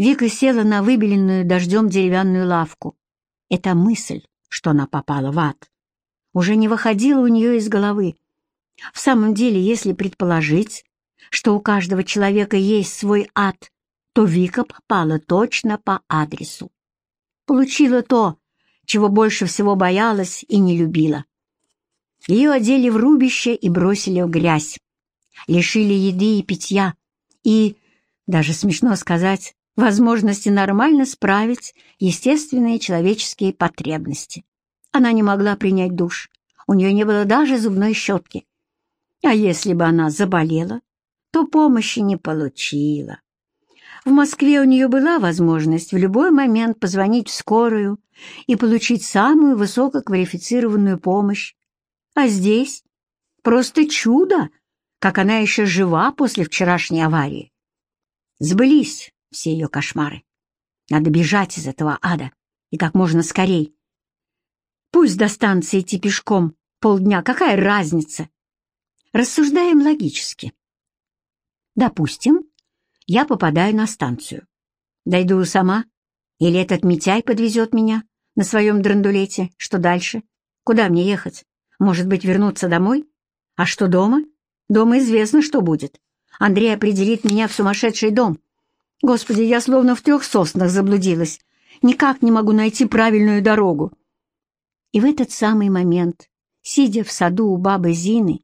Вика села на выбеленную дождем деревянную лавку. Эта мысль, что она попала в ад, уже не выходила у нее из головы. В самом деле, если предположить, что у каждого человека есть свой ад, то Вика попала точно по адресу. Получила то, чего больше всего боялась и не любила. Ее одели в рубище и бросили в грязь, лишили еды и питья и, даже смешно сказать, возможности нормально справить естественные человеческие потребности. Она не могла принять душ, у нее не было даже зубной щетки. А если бы она заболела, то помощи не получила. В Москве у нее была возможность в любой момент позвонить в скорую и получить самую высококвалифицированную помощь. А здесь просто чудо, как она еще жива после вчерашней аварии. Сбылись все ее кошмары. Надо бежать из этого ада, и как можно скорей. Пусть до станции идти пешком полдня, какая разница? Рассуждаем логически. Допустим, я попадаю на станцию. Дойду сама? Или этот Митяй подвезет меня на своем драндулете? Что дальше? Куда мне ехать? Может быть, вернуться домой? А что дома? Дома известно, что будет. Андрей определит меня в сумасшедший дом. Господи, я словно в трех соснах заблудилась. Никак не могу найти правильную дорогу. И в этот самый момент, сидя в саду у бабы Зины,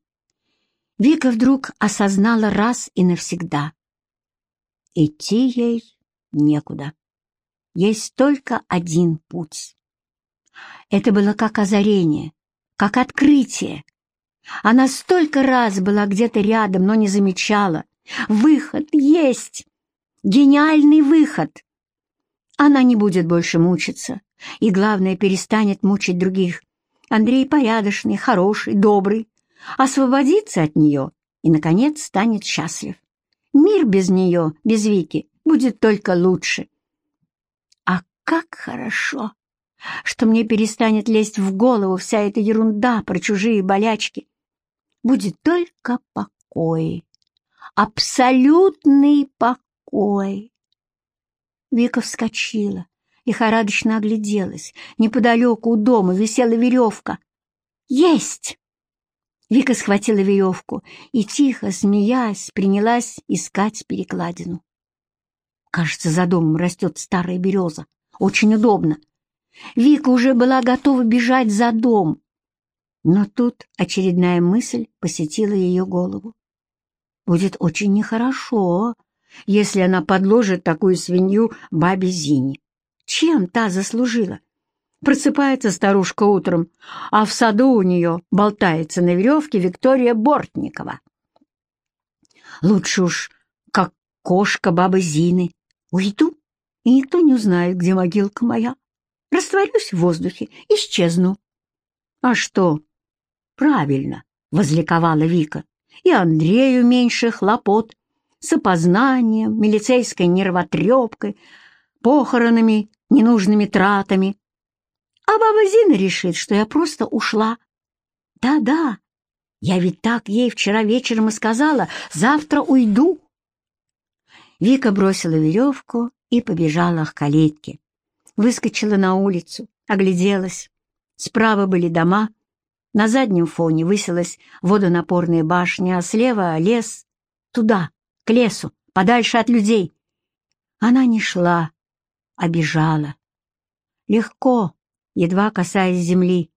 Вика вдруг осознала раз и навсегда. Идти ей некуда. Есть только один путь. Это было как озарение, как открытие. Она столько раз была где-то рядом, но не замечала. Выход есть! Гениальный выход! Она не будет больше мучиться, и, главное, перестанет мучить других. Андрей порядочный, хороший, добрый, освободится от нее и, наконец, станет счастлив. Мир без нее, без Вики, будет только лучше. А как хорошо, что мне перестанет лезть в голову вся эта ерунда про чужие болячки. Будет только покой, абсолютный покой. Вика вскочила, лихорадочно огляделась. Неподалеку у дома висела веревка. «Есть!» Вика схватила веревку и, тихо, смеясь, принялась искать перекладину. Кажется, за домом растет старая береза. Очень удобно. Вика уже была готова бежать за дом. Но тут очередная мысль посетила ее голову. Будет очень нехорошо, если она подложит такую свинью бабе Зине. Чем та заслужила? Просыпается старушка утром, а в саду у нее болтается на веревке Виктория Бортникова. Лучше уж, как кошка бабы Зины, уйду, и никто не узнает, где могилка моя. Растворюсь в воздухе, исчезну. А что? Правильно, возликовала Вика. И Андрею меньше хлопот с опознанием, милицейской нервотрепкой, похоронами, ненужными тратами. А баба Зина решит, что я просто ушла. Да-да, я ведь так ей вчера вечером и сказала, завтра уйду. Вика бросила веревку и побежала к калитке. Выскочила на улицу, огляделась. Справа были дома, на заднем фоне высилась водонапорная башня, а слева — лес. Туда, к лесу, подальше от людей. Она не шла, а бежала. Легко, едва касаясь земли.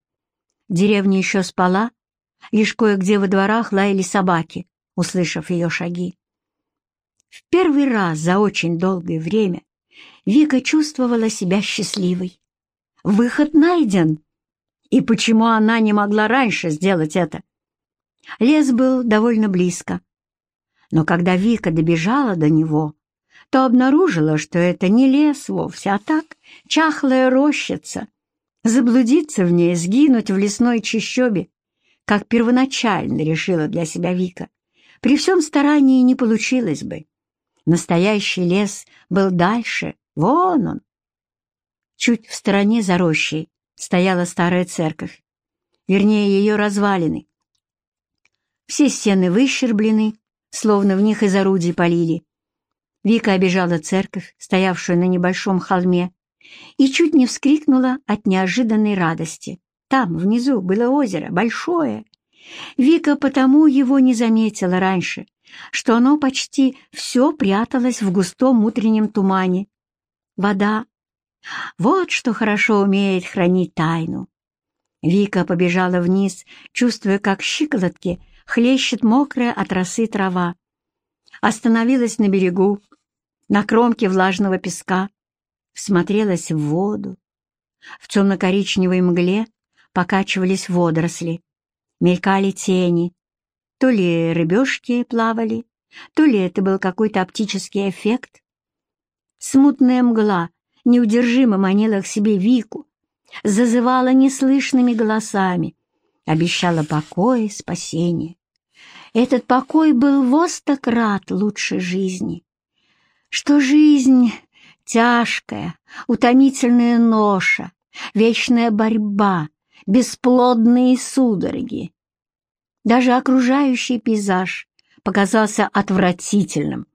Деревня еще спала, лишь кое-где во дворах лаяли собаки, услышав ее шаги. В первый раз за очень долгое время Вика чувствовала себя счастливой. Выход найден. И почему она не могла раньше сделать это? Лес был довольно близко. Но когда Вика добежала до него, то обнаружила, что это не лес вовсе, а так чахлая рощица. Заблудиться в ней, сгинуть в лесной чащобе, как первоначально решила для себя Вика, при всем старании не получилось бы. Настоящий лес был дальше, вон он. Чуть в стороне за рощей стояла старая церковь, вернее, ее развалины. Все стены выщерблены, словно в них из орудий полили. Вика обежала церковь, стоявшую на небольшом холме, и чуть не вскрикнула от неожиданной радости. Там, внизу, было озеро, большое. Вика потому его не заметила раньше, что оно почти все пряталось в густом утреннем тумане. Вода. Вот что хорошо умеет хранить тайну. Вика побежала вниз, чувствуя, как щиколотки хлещет мокрая от росы трава. Остановилась на берегу, на кромке влажного песка, всмотрелась в воду. В темно-коричневой мгле покачивались водоросли, мелькали тени. То ли рыбешки плавали, то ли это был какой-то оптический эффект. Смутная мгла неудержимо манила к себе Вику, зазывала неслышными голосами, обещала покой и спасение. Этот покой был востократ лучше жизни. Что жизнь — тяжкая, утомительная ноша, вечная борьба, бесплодные судороги. Даже окружающий пейзаж показался отвратительным.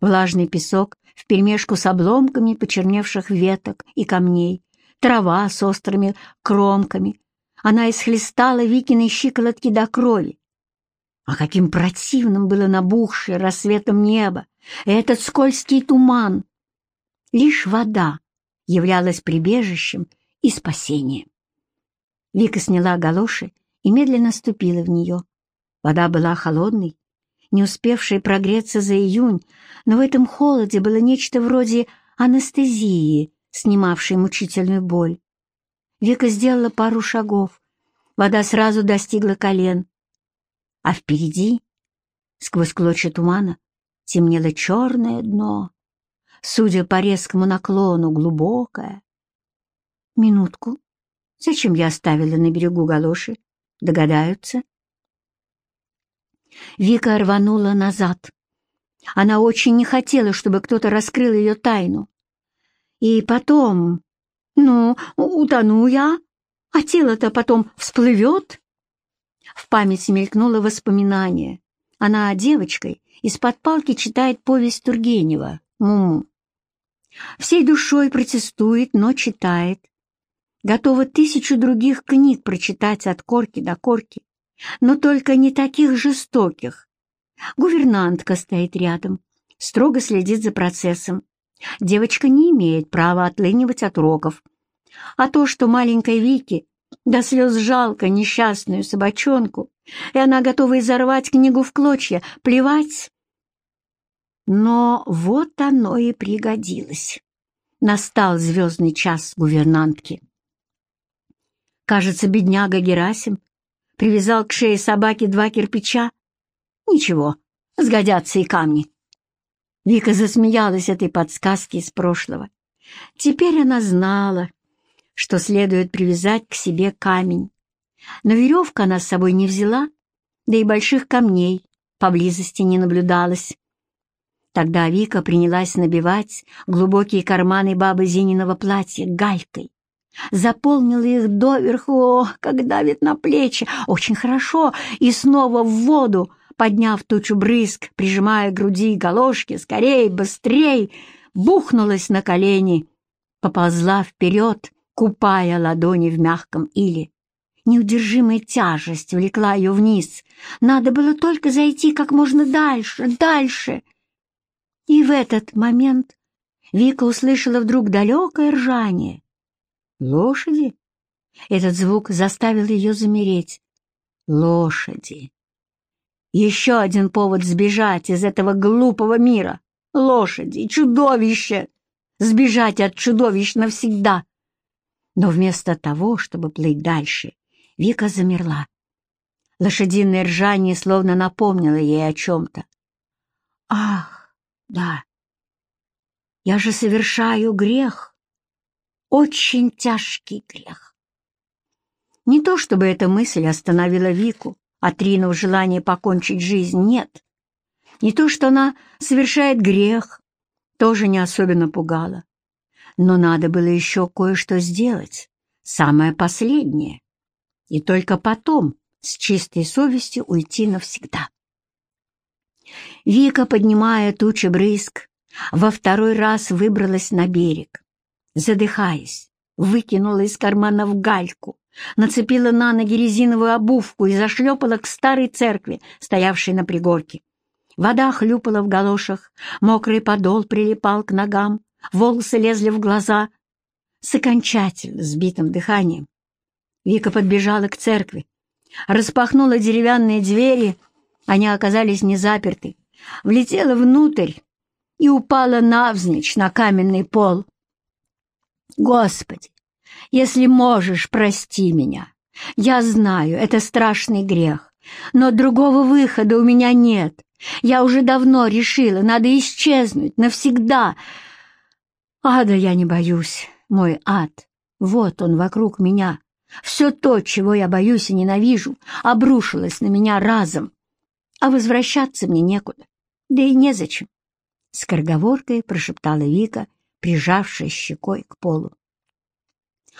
Влажный песок вперемешку с обломками почерневших веток и камней, трава с острыми кромками. Она исхлестала Викиной щиколотки до крови. А каким противным было набухшее рассветом небо, этот скользкий туман! Лишь вода являлась прибежищем и спасением. Вика сняла галоши и медленно ступила в нее. Вода была холодной, не успевшей прогреться за июнь, но в этом холоде было нечто вроде анестезии, снимавшей мучительную боль. Вика сделала пару шагов. Вода сразу достигла колен. А впереди, сквозь клочья тумана, темнело черное дно, судя по резкому наклону, глубокое. Минутку. Зачем я оставила на берегу галоши? Догадаются? Вика рванула назад. Она очень не хотела, чтобы кто-то раскрыл ее тайну. И потом... Ну, утону я, а тело-то потом всплывет. В памяти мелькнуло воспоминание. Она девочкой из-под палки читает повесть Тургенева «Муму». Всей душой протестует, но читает. Готова тысячу других книг прочитать от корки до корки, но только не таких жестоких. Гувернантка стоит рядом, строго следит за процессом. Девочка не имеет права отлынивать от уроков. А то, что маленькой Вики до слез жалко несчастную собачонку, и она готова изорвать книгу в клочья, плевать. Но вот оно и пригодилось. Настал звездный час гувернантки. Кажется, бедняга Герасим привязал к шее собаки два кирпича. Ничего, сгодятся и камни. Вика засмеялась этой подсказке из прошлого. Теперь она знала, что следует привязать к себе камень. Но веревку она с собой не взяла, да и больших камней поблизости не наблюдалось. Тогда Вика принялась набивать глубокие карманы бабы Зининого платья галькой. Заполнила их доверху, о, как давит на плечи, очень хорошо, и снова в воду, подняв тучу брызг, прижимая груди галошки, скорей, быстрей, бухнулась на колени, поползла вперед, купая ладони в мягком иле. Неудержимая тяжесть влекла ее вниз. Надо было только зайти как можно дальше, дальше. И в этот момент Вика услышала вдруг далекое ржание. Лошади? Этот звук заставил ее замереть. Лошади. Еще один повод сбежать из этого глупого мира. Лошади, чудовище! Сбежать от чудовищ навсегда. Но вместо того, чтобы плыть дальше, Вика замерла. Лошадиное ржание словно напомнило ей о чем-то. «Ах, да, я же совершаю грех, очень тяжкий грех». Не то чтобы эта мысль остановила Вику, отринув желание покончить жизнь, нет. Не то, что она совершает грех, тоже не особенно пугало. Но надо было еще кое-что сделать, самое последнее, и только потом с чистой совестью уйти навсегда. Вика, поднимая тучи брызг, во второй раз выбралась на берег. Задыхаясь, выкинула из кармана в гальку, нацепила на ноги резиновую обувку и зашлепала к старой церкви, стоявшей на пригорке. Вода хлюпала в галошах, мокрый подол прилипал к ногам, волосы лезли в глаза. С окончательно сбитым дыханием Вика подбежала к церкви, распахнула деревянные двери, они оказались не заперты, влетела внутрь и упала навзничь на каменный пол. «Господи, если можешь, прости меня. Я знаю, это страшный грех, но другого выхода у меня нет. Я уже давно решила, надо исчезнуть навсегда. Ада я не боюсь, мой ад. Вот он вокруг меня. Все то, чего я боюсь и ненавижу, обрушилось на меня разом. А возвращаться мне некуда, да и незачем. Скороговоркой прошептала Вика, прижавшись щекой к полу.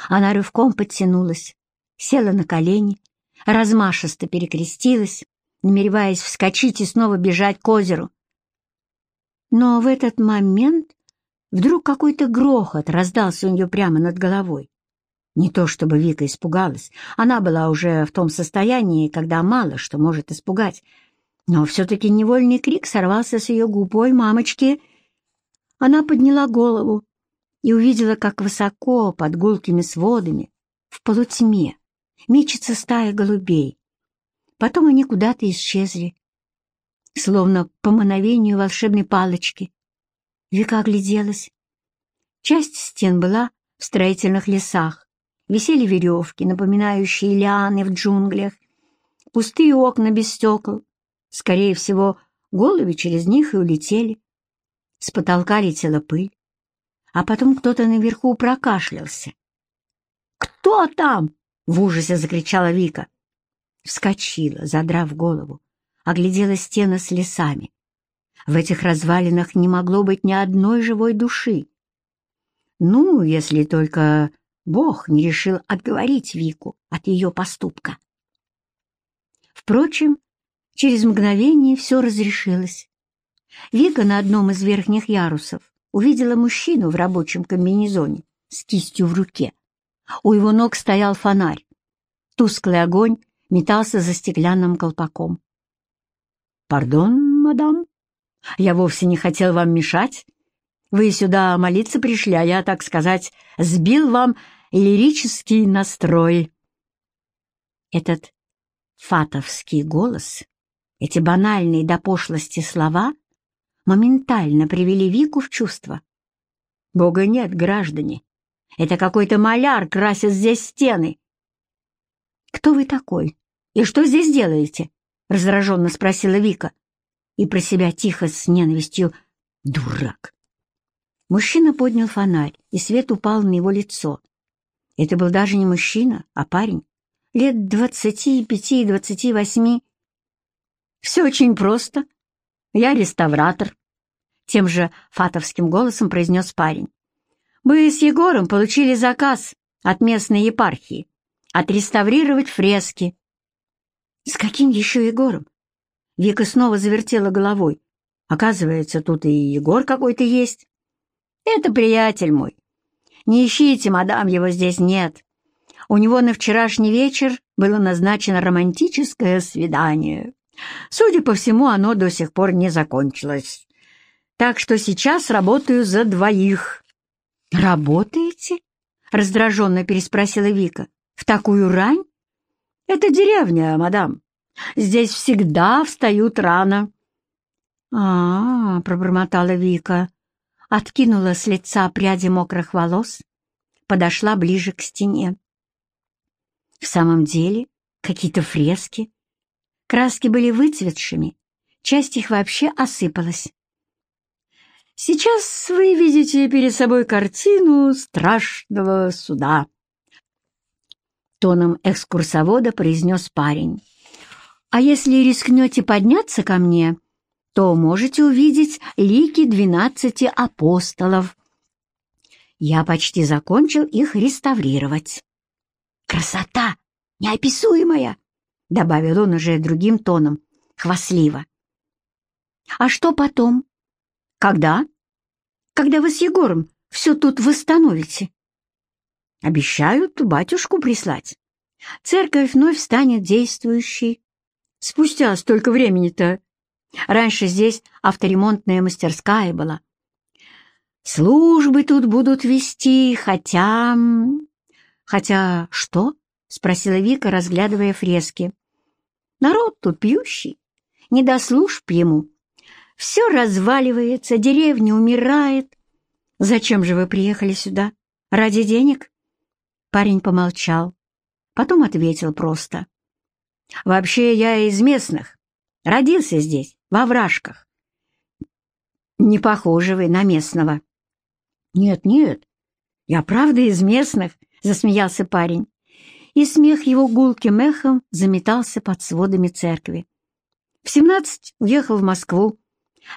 Она рывком подтянулась, села на колени, размашисто перекрестилась, намереваясь вскочить и снова бежать к озеру. Но в этот момент вдруг какой-то грохот раздался у нее прямо над головой. Не то чтобы Вика испугалась, она была уже в том состоянии, когда мало что может испугать, но все-таки невольный крик сорвался с ее губ. «Ой, мамочки!» Она подняла голову и увидела, как высоко под гулкими сводами, в полутьме, мечется стая голубей. Потом они куда-то исчезли, словно по мановению волшебной палочки. Вика огляделась. Часть стен была в строительных лесах, висели веревки, напоминающие лианы в джунглях, пустые окна без стекол. Скорее всего, голуби через них и улетели. С потолка летела пыль а потом кто-то наверху прокашлялся. «Кто там?» — в ужасе закричала Вика. Вскочила, задрав голову, оглядела стены с лесами. В этих развалинах не могло быть ни одной живой души. Ну, если только Бог не решил отговорить Вику от ее поступка. Впрочем, через мгновение все разрешилось. Вика на одном из верхних ярусов увидела мужчину в рабочем комбинезоне с кистью в руке. У его ног стоял фонарь. Тусклый огонь метался за стеклянным колпаком. «Пардон, мадам, я вовсе не хотел вам мешать. Вы сюда молиться пришли, а я, так сказать, сбил вам лирический настрой». Этот фатовский голос, эти банальные до пошлости слова — моментально привели Вику в чувство. Бога нет, граждане. Это какой-то маляр красит здесь стены. «Кто вы такой? И что здесь делаете?» — раздраженно спросила Вика. И про себя тихо с ненавистью «Дурак!». Мужчина поднял фонарь, и свет упал на его лицо. Это был даже не мужчина, а парень. Лет двадцати пяти-двадцати восьми. «Все очень просто», я реставратор», — тем же фатовским голосом произнес парень. «Мы с Егором получили заказ от местной епархии отреставрировать фрески». «С каким еще Егором?» Вика снова завертела головой. «Оказывается, тут и Егор какой-то есть». «Это приятель мой. Не ищите, мадам, его здесь нет. У него на вчерашний вечер было назначено романтическое свидание». Судя по всему, оно до сих пор не закончилось. Так что сейчас работаю за двоих. «Работаете?» — раздраженно переспросила Вика. «В такую рань?» «Это деревня, мадам. Здесь всегда встают рано». «А-а-а», — пробормотала Вика, откинула с лица пряди мокрых волос, подошла ближе к стене. В самом деле, какие-то фрески, Краски были выцветшими, часть их вообще осыпалась. «Сейчас вы видите перед собой картину страшного суда», — тоном экскурсовода произнес парень. «А если рискнете подняться ко мне, то можете увидеть лики двенадцати апостолов. Я почти закончил их реставрировать». «Красота! Неописуемая!» — добавил он уже другим тоном, хвастливо. «А что потом? Когда?» когда вы с Егором все тут восстановите?» «Обещают батюшку прислать. Церковь вновь станет действующей. Спустя столько времени-то. Раньше здесь авторемонтная мастерская была. Службы тут будут вести, хотя... Хотя что? — спросила Вика, разглядывая фрески. Народ тут пьющий, не до служб ему. Все разваливается, деревня умирает. Зачем же вы приехали сюда? Ради денег? Парень помолчал, потом ответил просто. Вообще я из местных, родился здесь, во вражках. Не похожи вы на местного. Нет, нет, я правда из местных, засмеялся парень и смех его гулким эхом заметался под сводами церкви. В семнадцать уехал в Москву,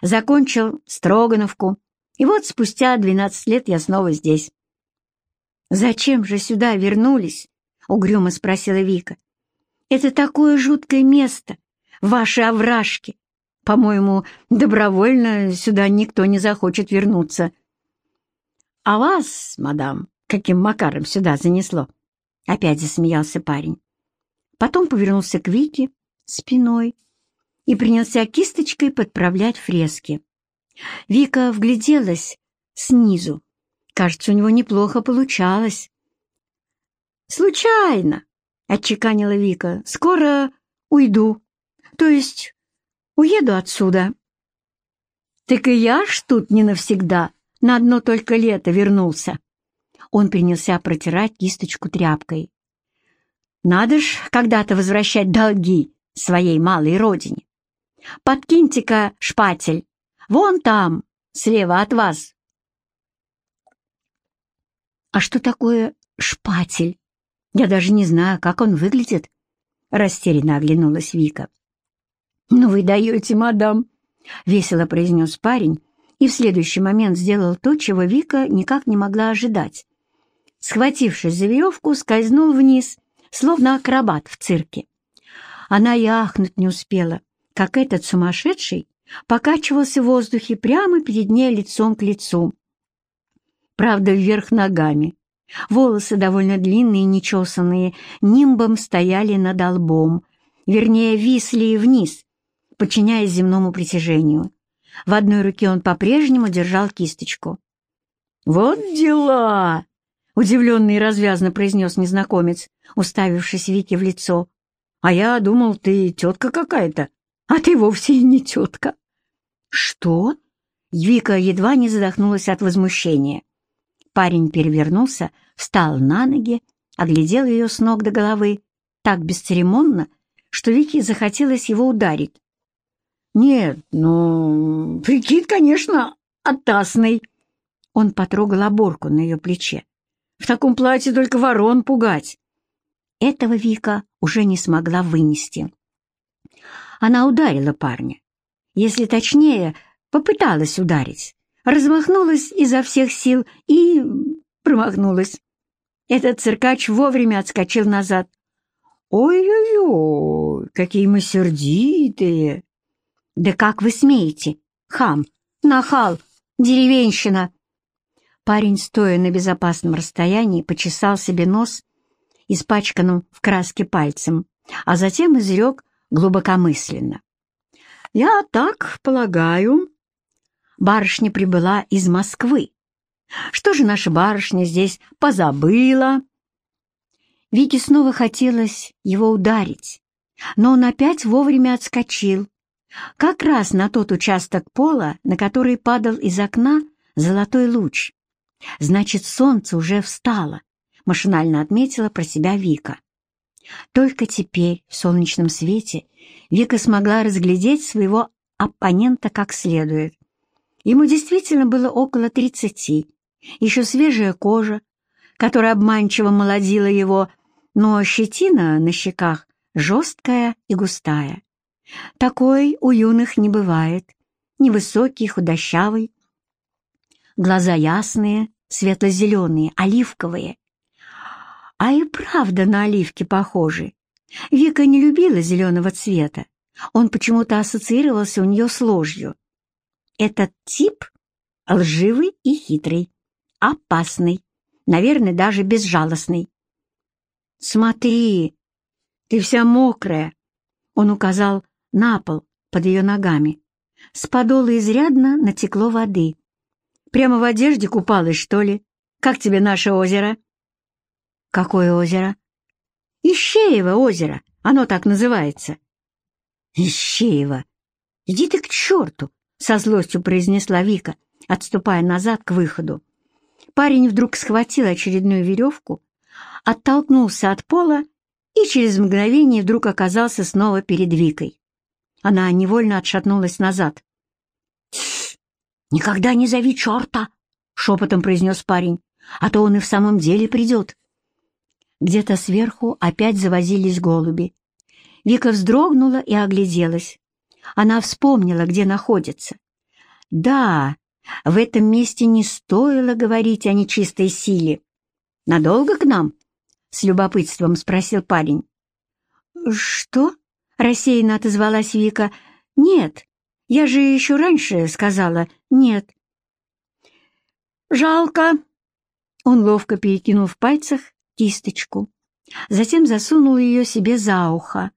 закончил Строгановку, и вот спустя двенадцать лет я снова здесь. «Зачем же сюда вернулись?» — угрюмо спросила Вика. «Это такое жуткое место, ваши овражки. По-моему, добровольно сюда никто не захочет вернуться». «А вас, мадам, каким макаром сюда занесло?» Опять засмеялся парень. Потом повернулся к Вике спиной и принялся кисточкой подправлять фрески. Вика вгляделась снизу. Кажется, у него неплохо получалось. «Случайно», — отчеканила Вика, — «скоро уйду. То есть уеду отсюда». «Так и я ж тут не навсегда, на одно только лето вернулся». Он принялся протирать кисточку тряпкой. «Надо ж когда-то возвращать долги своей малой родине. Подкиньте-ка шпатель, вон там, слева от вас». «А что такое шпатель? Я даже не знаю, как он выглядит», — растерянно оглянулась Вика. «Ну вы даете, мадам», — весело произнес парень, и в следующий момент сделал то, чего Вика никак не могла ожидать схватившись за веревку, скользнул вниз, словно акробат в цирке. Она и ахнуть не успела, как этот сумасшедший покачивался в воздухе прямо перед ней лицом к лицу. Правда, вверх ногами. Волосы довольно длинные и нечесанные, нимбом стояли над лбом, вернее, висли вниз, подчиняясь земному притяжению. В одной руке он по-прежнему держал кисточку. «Вот дела!» удивленно и развязно произнес незнакомец, уставившись Вике в лицо. «А я думал, ты тетка какая-то, а ты вовсе не тетка». «Что?» Вика едва не задохнулась от возмущения. Парень перевернулся, встал на ноги, оглядел ее с ног до головы, так бесцеремонно, что Вике захотелось его ударить. «Нет, ну, прикид, конечно, оттасный». Он потрогал оборку на ее плече. В таком платье только ворон пугать. Этого Вика уже не смогла вынести. Она ударила парня. Если точнее, попыталась ударить. Размахнулась изо всех сил и промахнулась. Этот циркач вовремя отскочил назад. «Ой-ой-ой, какие мы сердитые!» «Да как вы смеете? Хам, нахал, деревенщина!» Парень, стоя на безопасном расстоянии, почесал себе нос, испачканным в краске пальцем, а затем изрек глубокомысленно. «Я так полагаю, барышня прибыла из Москвы. Что же наша барышня здесь позабыла?» Вике снова хотелось его ударить, но он опять вовремя отскочил, как раз на тот участок пола, на который падал из окна золотой луч. Значит, солнце уже встало, машинально отметила про себя Вика. Только теперь, в солнечном свете, Вика смогла разглядеть своего оппонента как следует. Ему действительно было около тридцати, еще свежая кожа, которая обманчиво молодила его, но щетина на щеках жесткая и густая. Такой у юных не бывает. Невысокий, худощавый, глаза ясные, светло-зеленые, оливковые. А и правда на оливки похожи. Вика не любила зеленого цвета. Он почему-то ассоциировался у нее с ложью. Этот тип лживый и хитрый, опасный, наверное, даже безжалостный. «Смотри, ты вся мокрая!» Он указал на пол под ее ногами. С подола изрядно натекло воды. «Прямо в одежде купалась, что ли? Как тебе наше озеро?» «Какое озеро?» «Ищеево озеро, оно так называется». «Ищеево! Иди ты к черту!» — со злостью произнесла Вика, отступая назад к выходу. Парень вдруг схватил очередную веревку, оттолкнулся от пола и через мгновение вдруг оказался снова перед Викой. Она невольно отшатнулась назад. «Никогда не зови черта!» — шепотом произнес парень, «а то он и в самом деле придет». Где-то сверху опять завозились голуби. Вика вздрогнула и огляделась. Она вспомнила, где находится. Да, в этом месте не стоило говорить о нечистой силе. «Надолго к нам?» — с любопытством спросил парень. «Что?» — рассеянно отозвалась Вика. «Нет, я же еще раньше сказала «нет». «Жалко!» Он ловко перекинул в пальцах кисточку, затем засунул ее себе за ухо.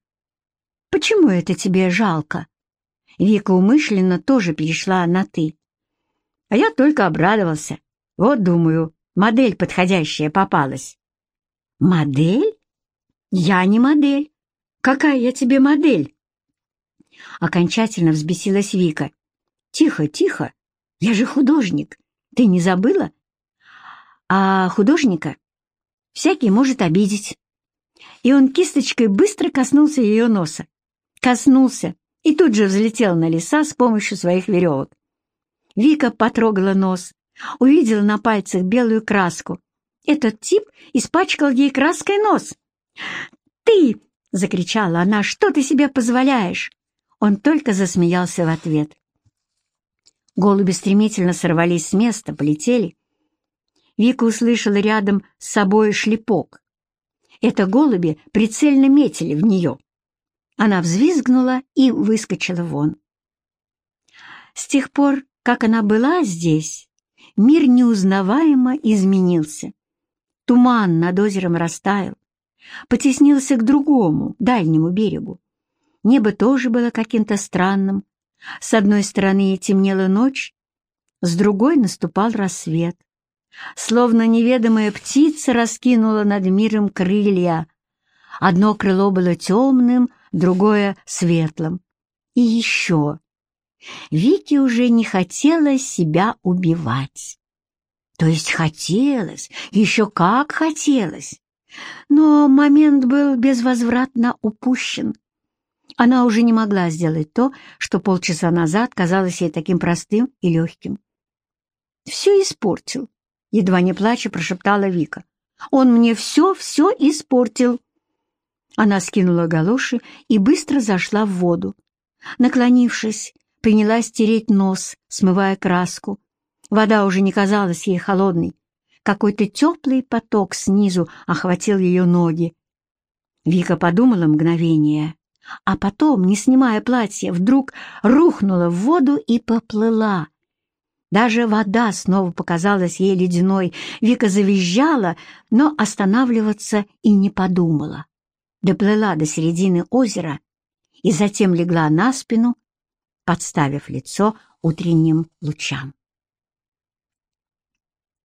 «Почему это тебе жалко?» Вика умышленно тоже перешла на «ты». А я только обрадовался. Вот, думаю, модель подходящая попалась. Модель? Я не модель. Какая я тебе модель? Окончательно взбесилась Вика. Тихо, тихо. Я же художник. Ты не забыла? А художника всякий может обидеть. И он кисточкой быстро коснулся ее носа. Коснулся и тут же взлетел на леса с помощью своих веревок. Вика потрогала нос, увидела на пальцах белую краску. Этот тип испачкал ей краской нос. «Ты!» — закричала она. «Что ты себе позволяешь?» Он только засмеялся в ответ. Голуби стремительно сорвались с места, полетели. Вика услышала рядом с собой шлепок. Это голуби прицельно метили в нее. Она взвизгнула и выскочила вон. С тех пор как она была здесь, мир неузнаваемо изменился. Туман над озером растаял, потеснился к другому, дальнему берегу. Небо тоже было каким-то странным. С одной стороны темнела ночь, с другой наступал рассвет. Словно неведомая птица раскинула над миром крылья. Одно крыло было темным, другое — светлым. И еще Вике уже не хотелось себя убивать. То есть хотелось, еще как хотелось. Но момент был безвозвратно упущен. Она уже не могла сделать то, что полчаса назад казалось ей таким простым и легким. «Все испортил», — едва не плача прошептала Вика. «Он мне все-все испортил». Она скинула галоши и быстро зашла в воду. Наклонившись, принялась тереть нос, смывая краску. Вода уже не казалась ей холодной. Какой-то теплый поток снизу охватил ее ноги. Вика подумала мгновение, а потом, не снимая платья, вдруг рухнула в воду и поплыла. Даже вода снова показалась ей ледяной. Вика завизжала, но останавливаться и не подумала. Доплыла до середины озера и затем легла на спину, подставив лицо утренним лучам.